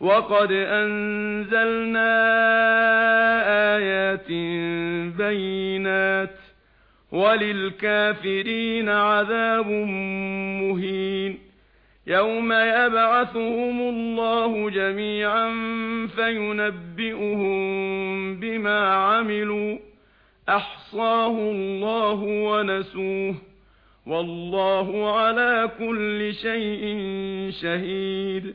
وَقَدْ أَنزَلْنَا آيَاتٍ بَيِّنَاتٍ وَلِلْكَافِرِينَ عَذَابٌ مُهِينٌ يَوْمَ يَبْعَثُهُمُ اللَّهُ جَمِيعًا فَيُنَبِّئُهُم بِمَا عَمِلُوا أَحْصَاهُ اللَّهُ وَنَسُوهُ وَاللَّهُ عَلَى كُلِّ شَيْءٍ شَهِيدٌ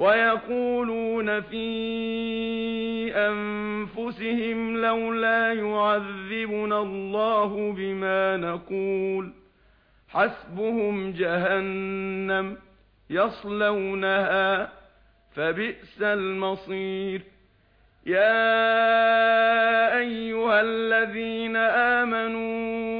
وَيَقُولُونَ فِي أَنفُسِهِمْ لَوْلَا يُعَذِّبُنَا اللَّهُ بِمَا نَقُولُ حَسْبُهُمْ جَهَنَّمُ يَصْلَوْنَهَا فَبِئْسَ الْمَصِيرُ يَا أَيُّهَا الَّذِينَ آمَنُوا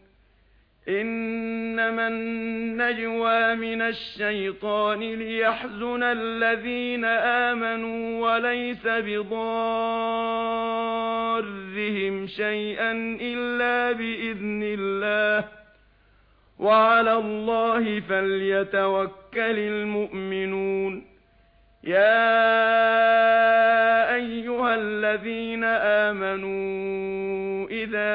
إنما النجوى من الشيطان ليحزن الذين آمنوا وليس بضارهم شيئا إلا بإذن الله وعلى الله فليتوكل المؤمنون يا أيها الذين آمنوا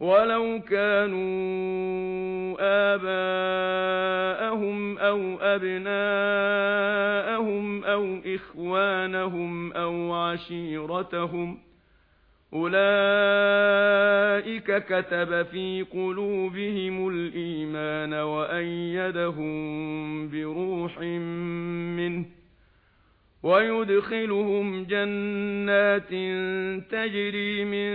وَلَوْ كَانُوا آبَاءَهُمْ أَوْ أَبْنَاءَهُمْ أَوْ إِخْوَانَهُمْ أَوْ عَشِيرَتَهُمْ أُولَئِكَ كَتَبَ فِي قُلُوبِهِمُ الْإِيمَانَ وَأَيَّدَهُم بِرُوحٍ مِّنْهُ وَيُدْخِلُهُمْ جَنَّاتٍ تَجْرِي مِنْ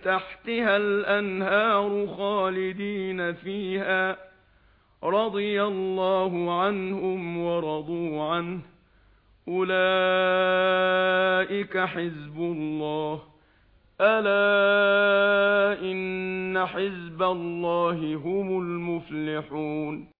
تَحْتِهَا الْأَنْهَارُ خَالِدِينَ فِيهَا رَضِيَ اللَّهُ عَنْهُمْ وَرَضُوا عَنْهُ أُولَئِكَ حِزْبُ اللَّهِ أَلَا إِنَّ حِزْبَ اللَّهِ هُمُ الْمُفْلِحُونَ